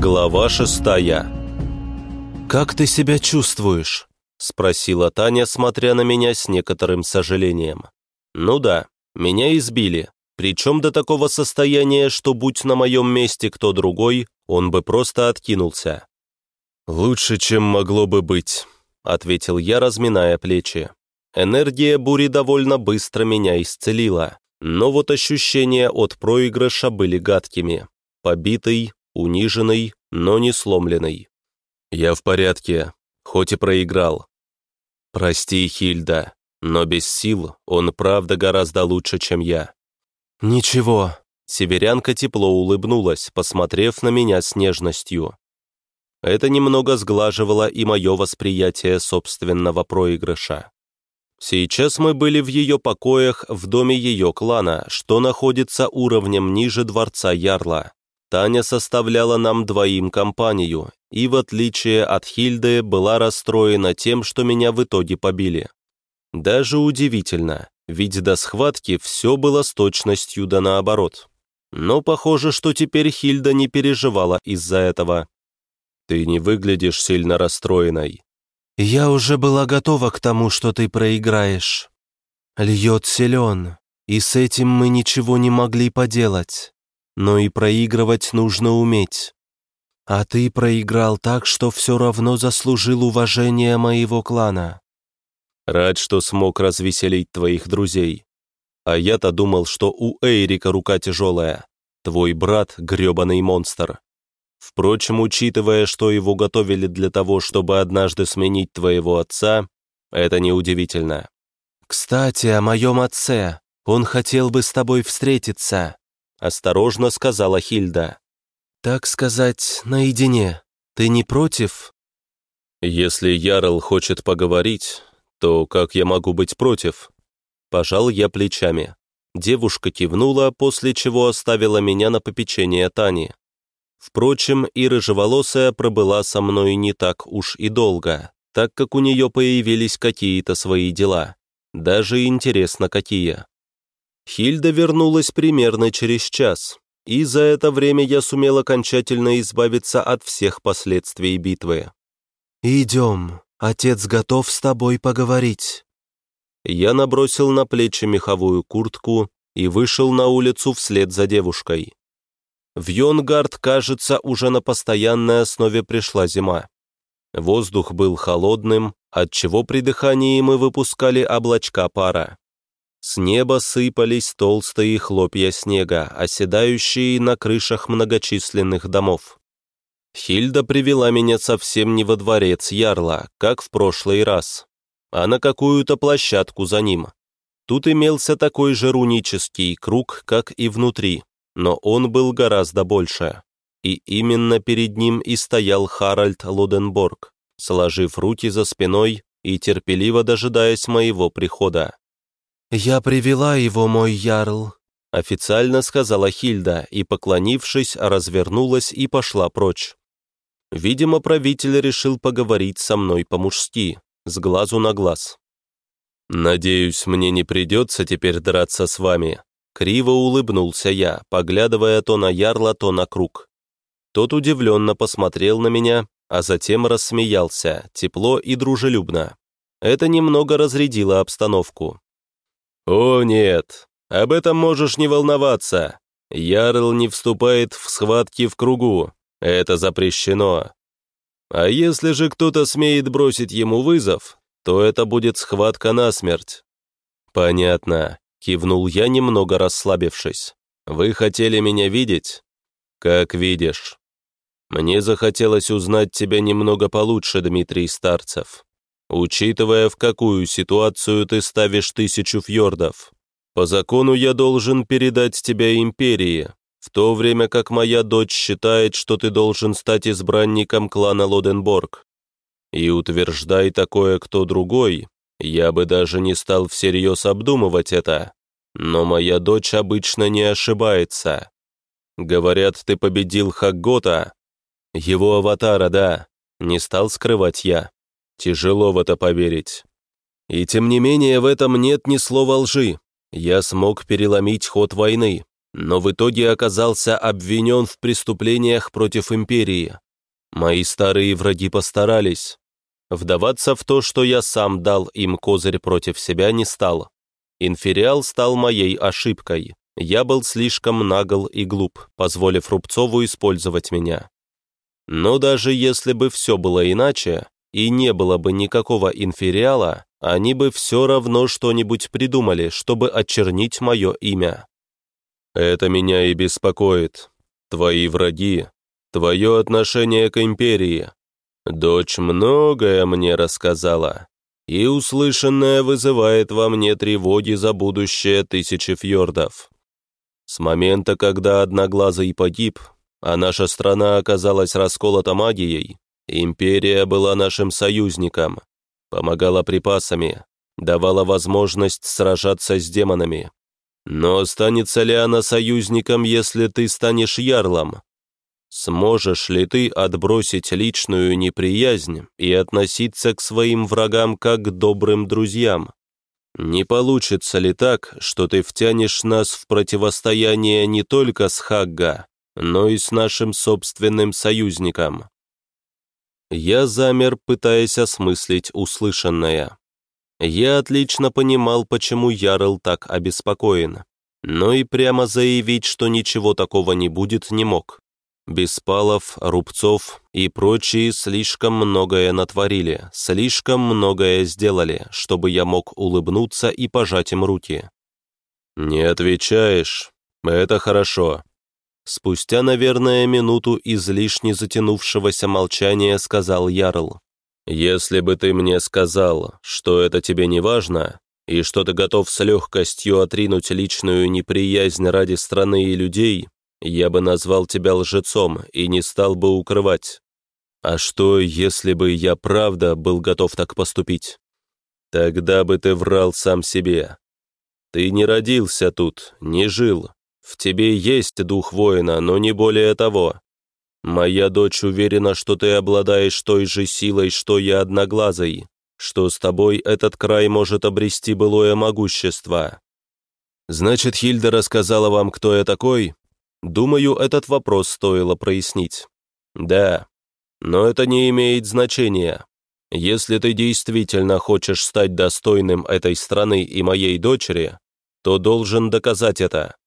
Глава шестая «Как ты себя чувствуешь?» — спросила Таня, смотря на меня с некоторым сожалением. «Ну да, меня избили, причем до такого состояния, что будь на моем месте кто другой, он бы просто откинулся». «Лучше, чем могло бы быть», — ответил я, разминая плечи. Энергия бури довольно быстро меня исцелила, но вот ощущения от проигрыша были гадкими. Побитый, униженный, но не сломленный. «Я в порядке, хоть и проиграл». «Прости, Хильда, но без сил он правда гораздо лучше, чем я». «Ничего», — северянка тепло улыбнулась, посмотрев на меня с нежностью. Это немного сглаживало и мое восприятие собственного проигрыша. Сейчас мы были в ее покоях в доме ее клана, что находится уровнем ниже дворца Ярла. Таня составляла нам двоим компанию, и в отличие от Хильды была расстроена тем, что меня в итоге побили. Даже удивительно, ведь до схватки все было с точностью да наоборот. Но похоже, что теперь Хильда не переживала из-за этого. «Ты не выглядишь сильно расстроенной». «Я уже была готова к тому, что ты проиграешь. Льет силен, и с этим мы ничего не могли поделать. Но и проигрывать нужно уметь. А ты проиграл так, что все равно заслужил уважение моего клана. Рад, что смог развеселить твоих друзей. А я-то думал, что у Эйрика рука тяжелая. Твой брат — гребаный монстр. Впрочем, учитывая, что его готовили для того, чтобы однажды сменить твоего отца, это неудивительно. «Кстати, о моем отце. Он хотел бы с тобой встретиться», — осторожно сказала Хильда. «Так сказать, наедине. Ты не против?» «Если Ярл хочет поговорить, то как я могу быть против?» Пожал я плечами. Девушка кивнула, после чего оставила меня на попечение Тани. Впрочем, и рыжеволосая пробыла со мной не так уж и долго, так как у нее появились какие-то свои дела. Даже интересно, какие. Хильда вернулась примерно через час, и за это время я сумел окончательно избавиться от всех последствий битвы. «Идем», Отец готов с тобой поговорить». Я набросил на плечи меховую куртку и вышел на улицу вслед за девушкой. В Йонгард, кажется, уже на постоянной основе пришла зима. Воздух был холодным, отчего при дыхании мы выпускали облачка пара. С неба сыпались толстые хлопья снега, оседающие на крышах многочисленных домов. Хильда привела меня совсем не во дворец Ярла, как в прошлый раз, а на какую-то площадку за ним. Тут имелся такой же рунический круг, как и внутри, но он был гораздо больше. И именно перед ним и стоял Харальд Луденборг, сложив руки за спиной и терпеливо дожидаясь моего прихода. «Я привела его, мой ярл», — официально сказала Хильда и, поклонившись, развернулась и пошла прочь. Видимо, правитель решил поговорить со мной по-мужски, с глазу на глаз. «Надеюсь, мне не придется теперь драться с вами», — криво улыбнулся я, поглядывая то на ярла, то на круг. Тот удивленно посмотрел на меня, а затем рассмеялся, тепло и дружелюбно. Это немного разрядило обстановку. «О, нет, об этом можешь не волноваться. Ярл не вступает в схватки в кругу, это запрещено. А если же кто-то смеет бросить ему вызов, то это будет схватка насмерть». «Понятно», — кивнул я, немного расслабившись. «Вы хотели меня видеть?» «Как видишь. Мне захотелось узнать тебя немного получше, Дмитрий Старцев. Учитывая, в какую ситуацию ты ставишь тысячу фьордов, по закону я должен передать тебя империи, в то время как моя дочь считает, что ты должен стать избранником клана Лоденборг. И утверждай такое кто другой, я бы даже не стал всерьез обдумывать это. Но моя дочь обычно не ошибается. Говорят, ты победил Хаггота. Его аватара, да, не стал скрывать я. Тяжело в это поверить. И тем не менее в этом нет ни слова лжи. Я смог переломить ход войны, но в итоге оказался обвинен в преступлениях против империи. Мои старые враги постарались. Вдаваться в то, что я сам дал им козырь против себя, не стал. Инфериал стал моей ошибкой. Я был слишком нагл и глуп, позволив Рубцову использовать меня. Но даже если бы все было иначе, и не было бы никакого инфериала, они бы все равно что-нибудь придумали, чтобы очернить мое имя. Это меня и беспокоит. Твои враги, твое отношение к империи. Дочь многое мне рассказала, и услышанное вызывает во мне тревоги за будущее тысячи фьордов. С момента, когда Одноглазый погиб, а наша страна оказалась расколота магией, империя была нашим союзником, помогала припасами, давала возможность сражаться с демонами. Но останется ли она союзником, если ты станешь ярлом? Сможешь ли ты отбросить личную неприязнь и относиться к своим врагам как к добрым друзьям? Не получится ли так, что ты втянешь нас в противостояние не только с Хагга, но и с нашим собственным союзником?» Я замер, пытаясь осмыслить услышанное. Я отлично понимал, почему Ярл так обеспокоен, но и прямо заявить, что ничего такого не будет, не мог. Беспалов, Рубцов и прочие слишком многое натворили, слишком многое сделали, чтобы я мог улыбнуться и пожать им руки. «Не отвечаешь. Это хорошо». Спустя, наверное, минуту излишне затянувшегося молчания сказал Ярл. «Если бы ты мне сказал, что это тебе не важно, и что ты готов с легкостью отринуть личную неприязнь ради страны и людей, я бы назвал тебя лжецом и не стал бы укрывать. А что, если бы я правда был готов так поступить? Тогда бы ты врал сам себе. Ты не родился тут, не жил. В тебе есть дух воина, но не более того. Моя дочь уверена, что ты обладаешь той же силой, что я одноглазый, что с тобой этот край может обрести былое могущество. Значит, Хильда рассказала вам, кто я такой? Думаю, этот вопрос стоило прояснить. Да, но это не имеет значения. Если ты действительно хочешь стать достойным этой страны и моей дочери, то должен доказать это.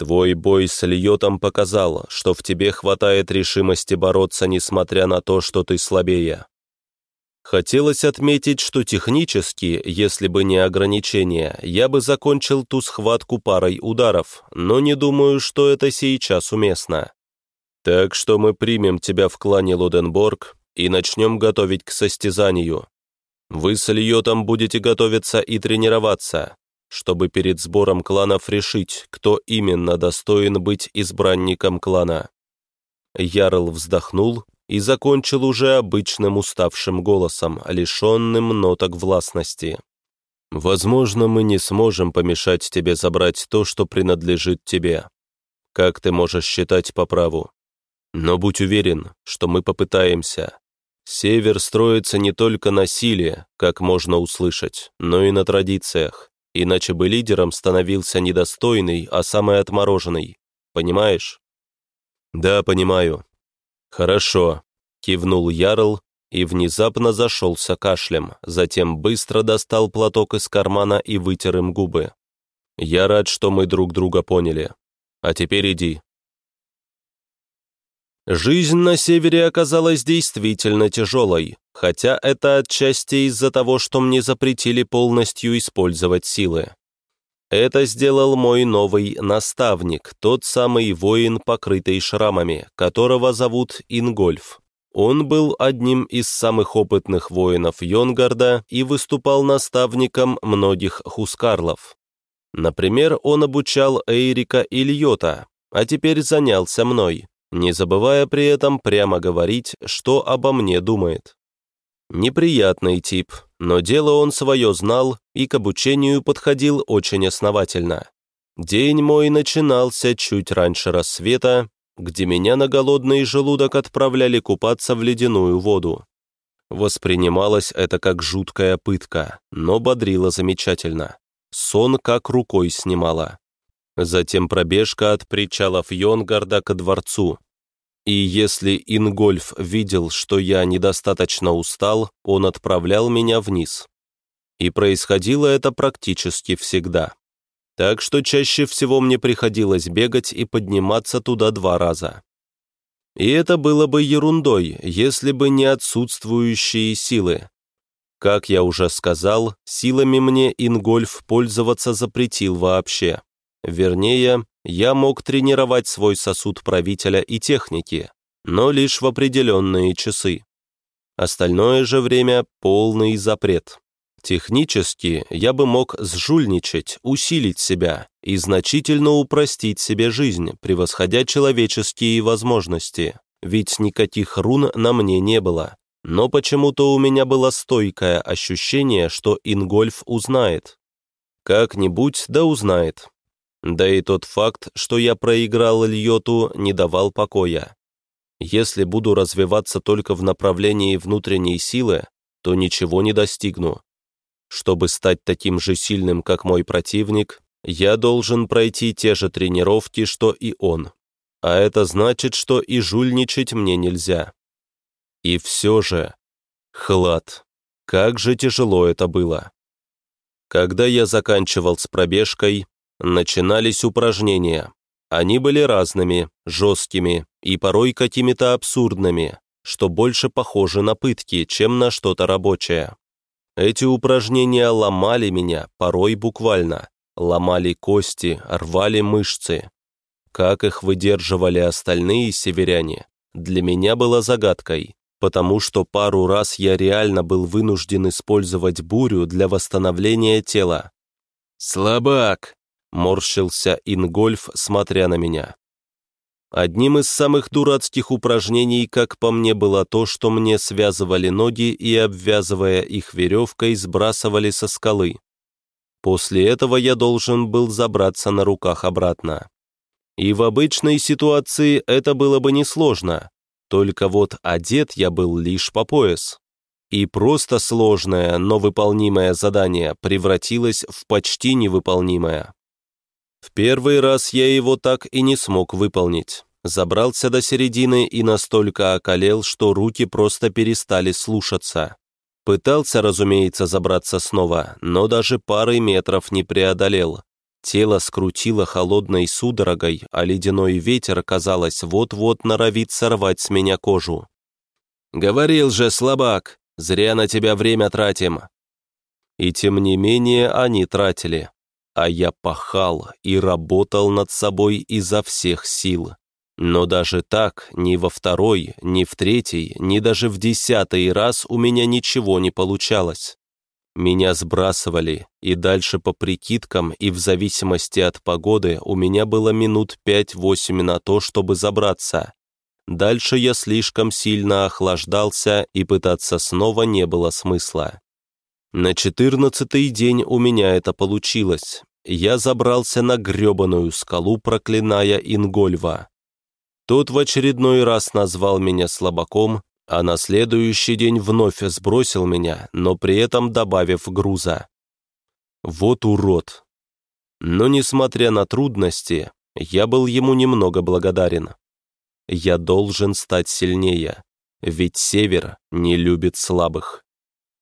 Твой бой с Льотом показал, что в тебе хватает решимости бороться, несмотря на то, что ты слабее. Хотелось отметить, что технически, если бы не ограничения, я бы закончил ту схватку парой ударов, но не думаю, что это сейчас уместно. Так что мы примем тебя в клане Луденборг и начнем готовить к состязанию. Вы с Льотом будете готовиться и тренироваться, чтобы перед сбором кланов решить, кто именно достоин быть избранником клана. Ярл вздохнул и закончил уже обычным уставшим голосом, лишенным ноток властности. «Возможно, мы не сможем помешать тебе забрать то, что принадлежит тебе. Как ты можешь считать по праву? Но будь уверен, что мы попытаемся. Север строится не только на силе, как можно услышать, но и на традициях, иначе бы лидером становился недостойный, а самый отмороженный. Понимаешь?» «Да, понимаю», «Хорошо», — кивнул Ярл и внезапно зашелся кашлем, затем быстро достал платок из кармана и вытер им губы. «Я рад, что мы друг друга поняли. А теперь иди». Жизнь на севере оказалась действительно тяжелой, хотя это отчасти из-за того, что мне запретили полностью использовать силы. Это сделал мой новый наставник, тот самый воин, покрытый шрамами, которого зовут Ингольф. Он был одним из самых опытных воинов Йонгарда и выступал наставником многих хускарлов. Например, он обучал Эйрика и Льота, а теперь занялся мной, не забывая при этом прямо говорить, что обо мне думает. Неприятный тип, но дело он свое знал и к обучению подходил очень основательно. День мой начинался чуть раньше рассвета, где меня на голодный желудок отправляли купаться в ледяную воду. Воспринималось это как жуткая пытка, но бодрило замечательно. Сон как рукой снимала. Затем пробежка от причалов Йонгарда ко дворцу. И если Ингольф видел, что я недостаточно устал, он отправлял меня вниз. И происходило это практически всегда. Так что чаще всего мне приходилось бегать и подниматься туда два раза. И это было бы ерундой, если бы не отсутствующие силы. Как я уже сказал, силами мне Ингольф пользоваться запретил вообще. Вернее, я мог тренировать свой сосуд правителя и техники, но лишь в определенные часы. Остальное же время — полный запрет. Технически я бы мог сжульничать, усилить себя и значительно упростить себе жизнь, превосходя человеческие возможности, ведь никаких рун на мне не было. Но почему-то у меня было стойкое ощущение, что Ингольф узнает. Как-нибудь да узнает. Да и тот факт, что я проиграл Ильоту, не давал покоя. Если буду развиваться только в направлении внутренней силы, то ничего не достигну. Чтобы стать таким же сильным, как мой противник, я должен пройти те же тренировки, что и он. А это значит, что и жульничать мне нельзя. И все же... Хлад. Как же тяжело это было. Когда я заканчивал с пробежкой, начинались упражнения. Они были разными, жесткими и порой какими-то абсурдными, что больше похоже на пытки, чем на что-то рабочее. Эти упражнения ломали меня, порой буквально. Ломали кости, рвали мышцы. Как их выдерживали остальные северяне, для меня было загадкой, потому что пару раз я реально был вынужден использовать бурю для восстановления тела. «Слабак!» — морщился Ингольф, смотря на меня. Одним из самых дурацких упражнений, как по мне, было то, что мне связывали ноги и, обвязывая их веревкой, сбрасывали со скалы. После этого я должен был забраться на руках обратно. И в обычной ситуации это было бы несложно, только вот одет я был лишь по пояс. И просто сложное, но выполнимое задание превратилось в почти невыполнимое. В первый раз я его так и не смог выполнить. Забрался до середины и настолько околел, что руки просто перестали слушаться. Пытался, разумеется, забраться снова, но даже пары метров не преодолел. Тело скрутило холодной судорогой, а ледяной ветер, казалось, вот-вот норовит сорвать с меня кожу. «Говорил же, слабак, зря на тебя время тратим». И тем не менее они тратили а я пахал и работал над собой изо всех сил. Но даже так, ни во второй, ни в третий, ни даже в десятый раз у меня ничего не получалось. Меня сбрасывали, и дальше по прикидкам и в зависимости от погоды у меня было минут пять-восемь на то, чтобы забраться. Дальше я слишком сильно охлаждался, и пытаться снова не было смысла. На четырнадцатый день у меня это получилось. Я забрался на гребаную скалу, проклиная Ингольва. Тот в очередной раз назвал меня слабаком, а на следующий день вновь сбросил меня, но при этом добавив груза. Вот урод. Но, несмотря на трудности, я был ему немного благодарен. Я должен стать сильнее, ведь Север не любит слабых.